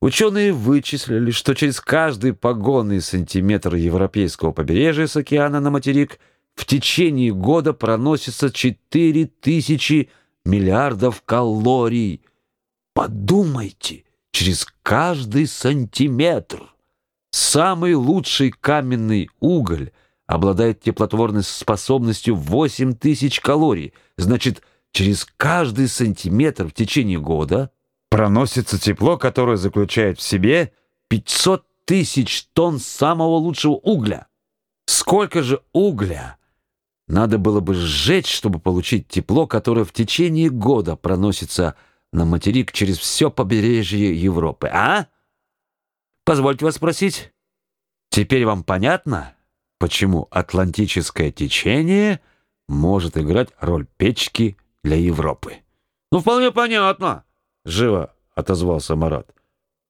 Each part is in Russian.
Ученые вычислили, что через каждый погонный сантиметр европейского побережья с океана на материк в течение года проносится 4000 миллиардов калорий. Подумайте, через каждый сантиметр. Самый лучший каменный уголь обладает теплотворной способностью 8000 калорий. Значит, через каждый сантиметр в течение года проносится тепло, которое заключает в себе 500 тысяч тонн самого лучшего угля. Сколько же угля надо было бы сжечь, чтобы получить тепло, которое в течение года проносится на материк через все побережье Европы, а? Позвольте вас спросить. Теперь вам понятно, почему Атлантическое течение может играть роль печки для Европы? Ну, вполне понятно. — живо отозвался Марат.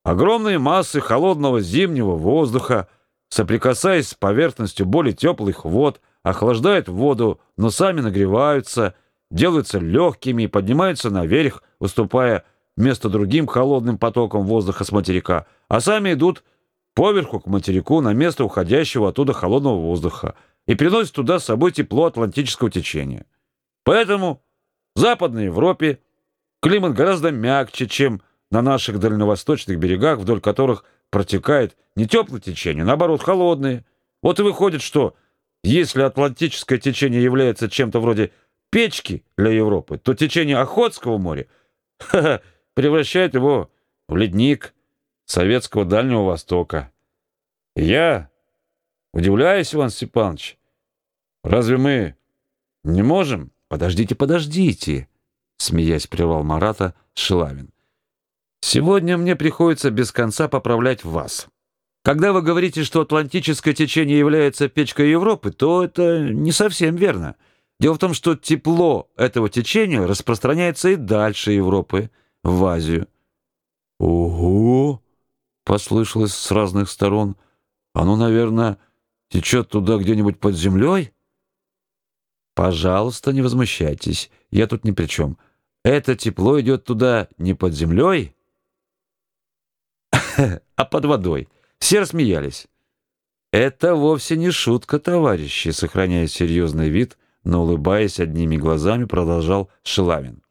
Огромные массы холодного зимнего воздуха, соприкасаясь с поверхностью более теплых вод, охлаждают воду, но сами нагреваются, делаются легкими и поднимаются наверх, уступая место другим холодным потокам воздуха с материка, а сами идут поверху к материку на место уходящего оттуда холодного воздуха и приносят туда с собой тепло атлантического течения. Поэтому в Западной Европе Климат гораздо мягче, чем на наших дальневосточных берегах, вдоль которых протекает не теплое течение, наоборот, холодное. Вот и выходит, что если Атлантическое течение является чем-то вроде печки для Европы, то течение Охотского моря превращает его в ледник советского Дальнего Востока. я удивляюсь, Иван Степанович, разве мы не можем? Подождите, подождите смеясь, прервал Марата Шилавин. Сегодня мне приходится без конца поправлять вас. Когда вы говорите, что Атлантическое течение является печкой Европы, то это не совсем верно. Дело в том, что тепло этого течения распространяется и дальше Европы, в Азию. Ого! послышалось с разных сторон. Оно, наверное, течет туда где-нибудь под землей?» Пожалуйста, не возмущайтесь. Я тут ни при чем. Это тепло идет туда не под землей, а под водой. Все рассмеялись. Это вовсе не шутка, товарищи, сохраняя серьезный вид, но улыбаясь одними глазами, продолжал Шилавин.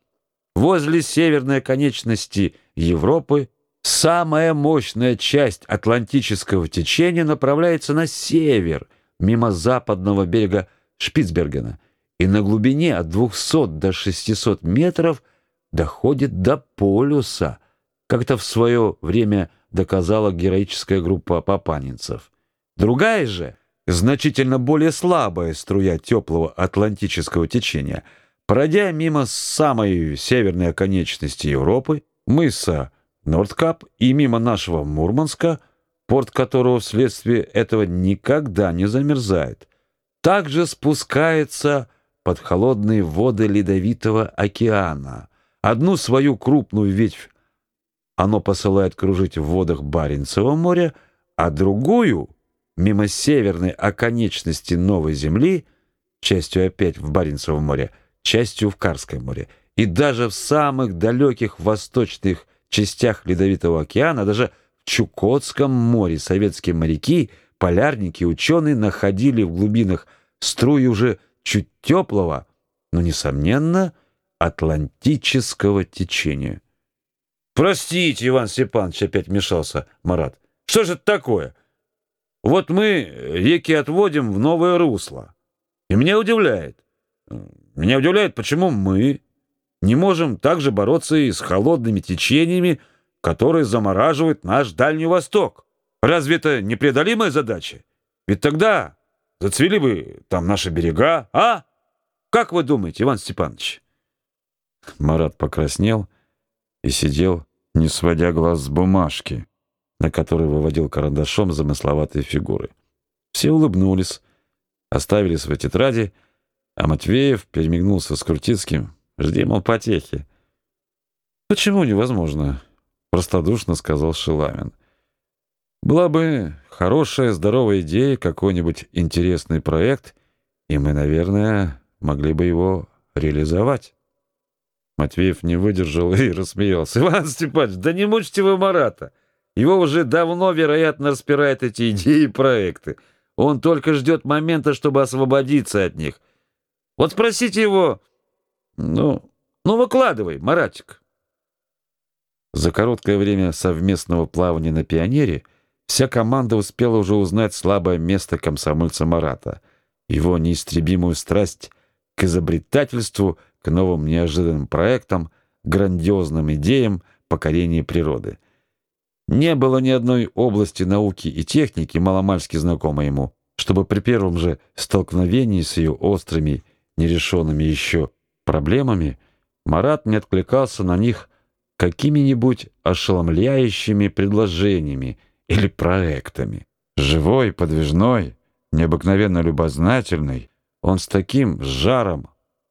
Возле северной конечности Европы самая мощная часть Атлантического течения направляется на север, мимо западного берега Шпицбергена и на глубине от 200 до 600 метров доходит до полюса, как это в свое время доказала героическая группа папанинцев. Другая же, значительно более слабая струя теплого атлантического течения, пройдя мимо самой северной оконечности Европы, мыса Нордкап и мимо нашего Мурманска, порт которого вследствие этого никогда не замерзает, также спускается под холодные воды ледовитого океана. Одну свою крупную ветвь оно посылает кружить в водах Баренцева моря, а другую мимо северной оконечности новой земли, частью опять в Баренцевом море, частью в Карское море, и даже в самых далеких восточных частях ледовитого океана, даже в Чукотском море советские моряки, полярники, ученые находили в глубинах струи уже чуть теплого, но, несомненно, атлантического течения. «Простите, Иван Степанович», — опять вмешался Марат. «Что же это такое? Вот мы реки отводим в новое русло. И меня удивляет. Меня удивляет, почему мы не можем также бороться и с холодными течениями, которые замораживают наш Дальний Восток. Разве это непреодолимая задача? Ведь тогда Зацвели бы там наши берега, а? Как вы думаете, Иван Степанович?» Марат покраснел и сидел, не сводя глаз с бумажки, на которой выводил карандашом замысловатые фигуры. Все улыбнулись, оставили свои тетради, а Матвеев перемигнулся с Крутицким. «Жди, мол, потехи». «Почему невозможно?» — простодушно сказал Шилавин. Была бы хорошая, здоровая идея, какой-нибудь интересный проект, и мы, наверное, могли бы его реализовать. Матвеев не выдержал и рассмеялся. «Иван Степанович, да не мучьте вы Марата! Его уже давно, вероятно, распирают эти идеи и проекты. Он только ждет момента, чтобы освободиться от них. Вот спросите его... Ну, ну выкладывай, Маратик. За короткое время совместного плавания на пионере вся команда успела уже узнать слабое место комсомольца Марата, его неистребимую страсть к изобретательству, к новым неожиданным проектам, грандиозным идеям покорения природы. Не было ни одной области науки и техники, маломальски знакомой ему, чтобы при первом же столкновении с ее острыми, нерешенными еще проблемами Марат не откликался на них какими-нибудь ошеломляющими предложениями или проектами. Живой, подвижной, необыкновенно любознательный, он с таким жаром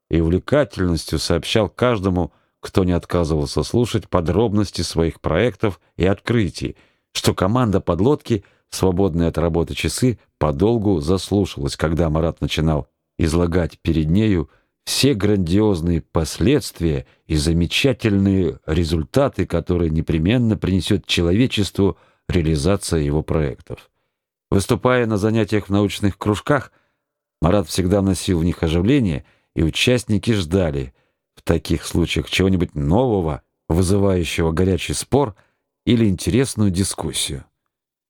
и увлекательностью сообщал каждому, кто не отказывался слушать подробности своих проектов и открытий, что команда подлодки, свободные от работы часы, подолгу заслушалась, когда Марат начинал излагать перед нею все грандиозные последствия и замечательные результаты, которые непременно принесет человечеству реализация его проектов. Выступая на занятиях в научных кружках, Марат всегда вносил в них оживление, и участники ждали в таких случаях чего-нибудь нового, вызывающего горячий спор или интересную дискуссию.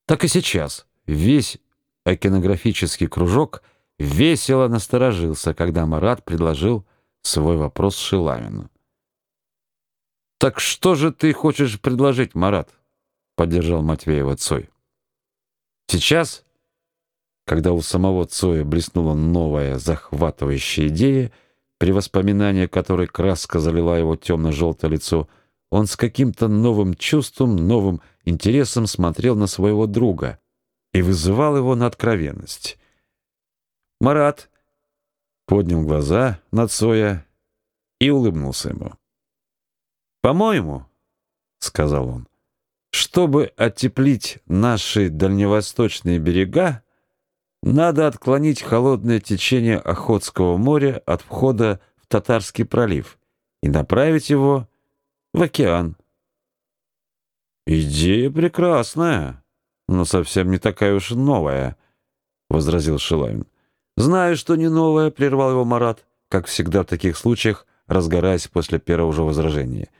Так и сейчас весь океанографический кружок — весело насторожился, когда Марат предложил свой вопрос Шилавину. «Так что же ты хочешь предложить, Марат?» — поддержал Матвеева Цой. Сейчас, когда у самого Цоя блеснула новая захватывающая идея, при воспоминании которой краска залила его темно-желтое лицо, он с каким-то новым чувством, новым интересом смотрел на своего друга и вызывал его на откровенность. Марат поднял глаза на Цоя и улыбнулся ему. «По-моему, — сказал он, — чтобы оттеплить наши дальневосточные берега, надо отклонить холодное течение Охотского моря от входа в Татарский пролив и направить его в океан. «Идея прекрасная, но совсем не такая уж новая», — возразил Шилавин. «Знаю, что не новое», — прервал его Марат, как всегда в таких случаях, разгораясь после первого же возражения.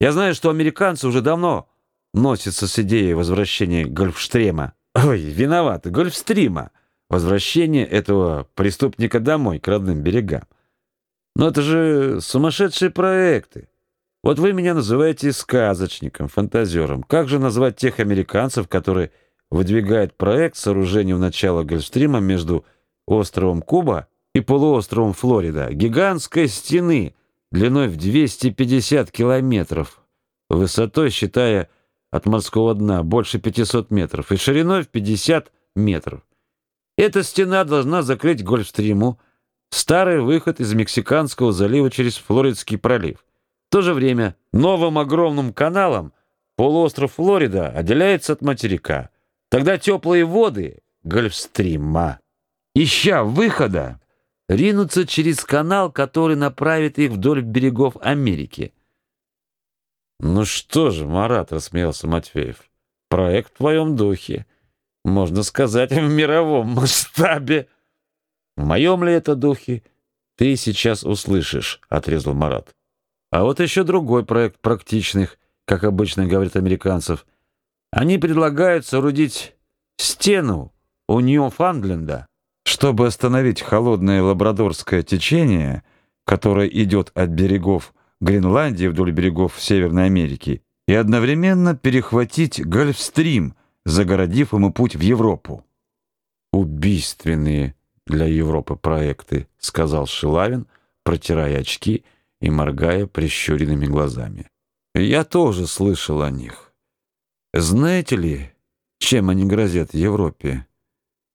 «Я знаю, что американцы уже давно носятся с идеей возвращения Гольфстрема. Ой, виноват, Гольфстрима. Возвращение этого преступника домой, к родным берегам. Но это же сумасшедшие проекты. Вот вы меня называете сказочником, фантазером. Как же назвать тех американцев, которые выдвигают проект сооружения в начало Гольфстрима между островом Куба и полуостровом Флорида, гигантской стены длиной в 250 километров, высотой, считая от морского дна, больше 500 метров, и шириной в 50 метров. Эта стена должна закрыть Гольфстриму старый выход из Мексиканского залива через Флоридский пролив. В то же время новым огромным каналом полуостров Флорида отделяется от материка. Тогда теплые воды Гольфстрима ища выхода, ринутся через канал, который направит их вдоль берегов Америки. «Ну что же, Марат», — рассмеялся Матвеев, — «проект в твоем духе. Можно сказать, в мировом масштабе». «В моем ли это духе?» «Ты сейчас услышишь», — отрезал Марат. «А вот еще другой проект практичных, как обычно говорят американцев. Они предлагают соорудить стену у Ньюфандленда чтобы остановить холодное лабрадорское течение, которое идет от берегов Гренландии вдоль берегов Северной Америки, и одновременно перехватить Гольфстрим, загородив ему путь в Европу. «Убийственные для Европы проекты», — сказал Шилавин, протирая очки и моргая прищуренными глазами. «Я тоже слышал о них. Знаете ли, чем они грозят Европе?»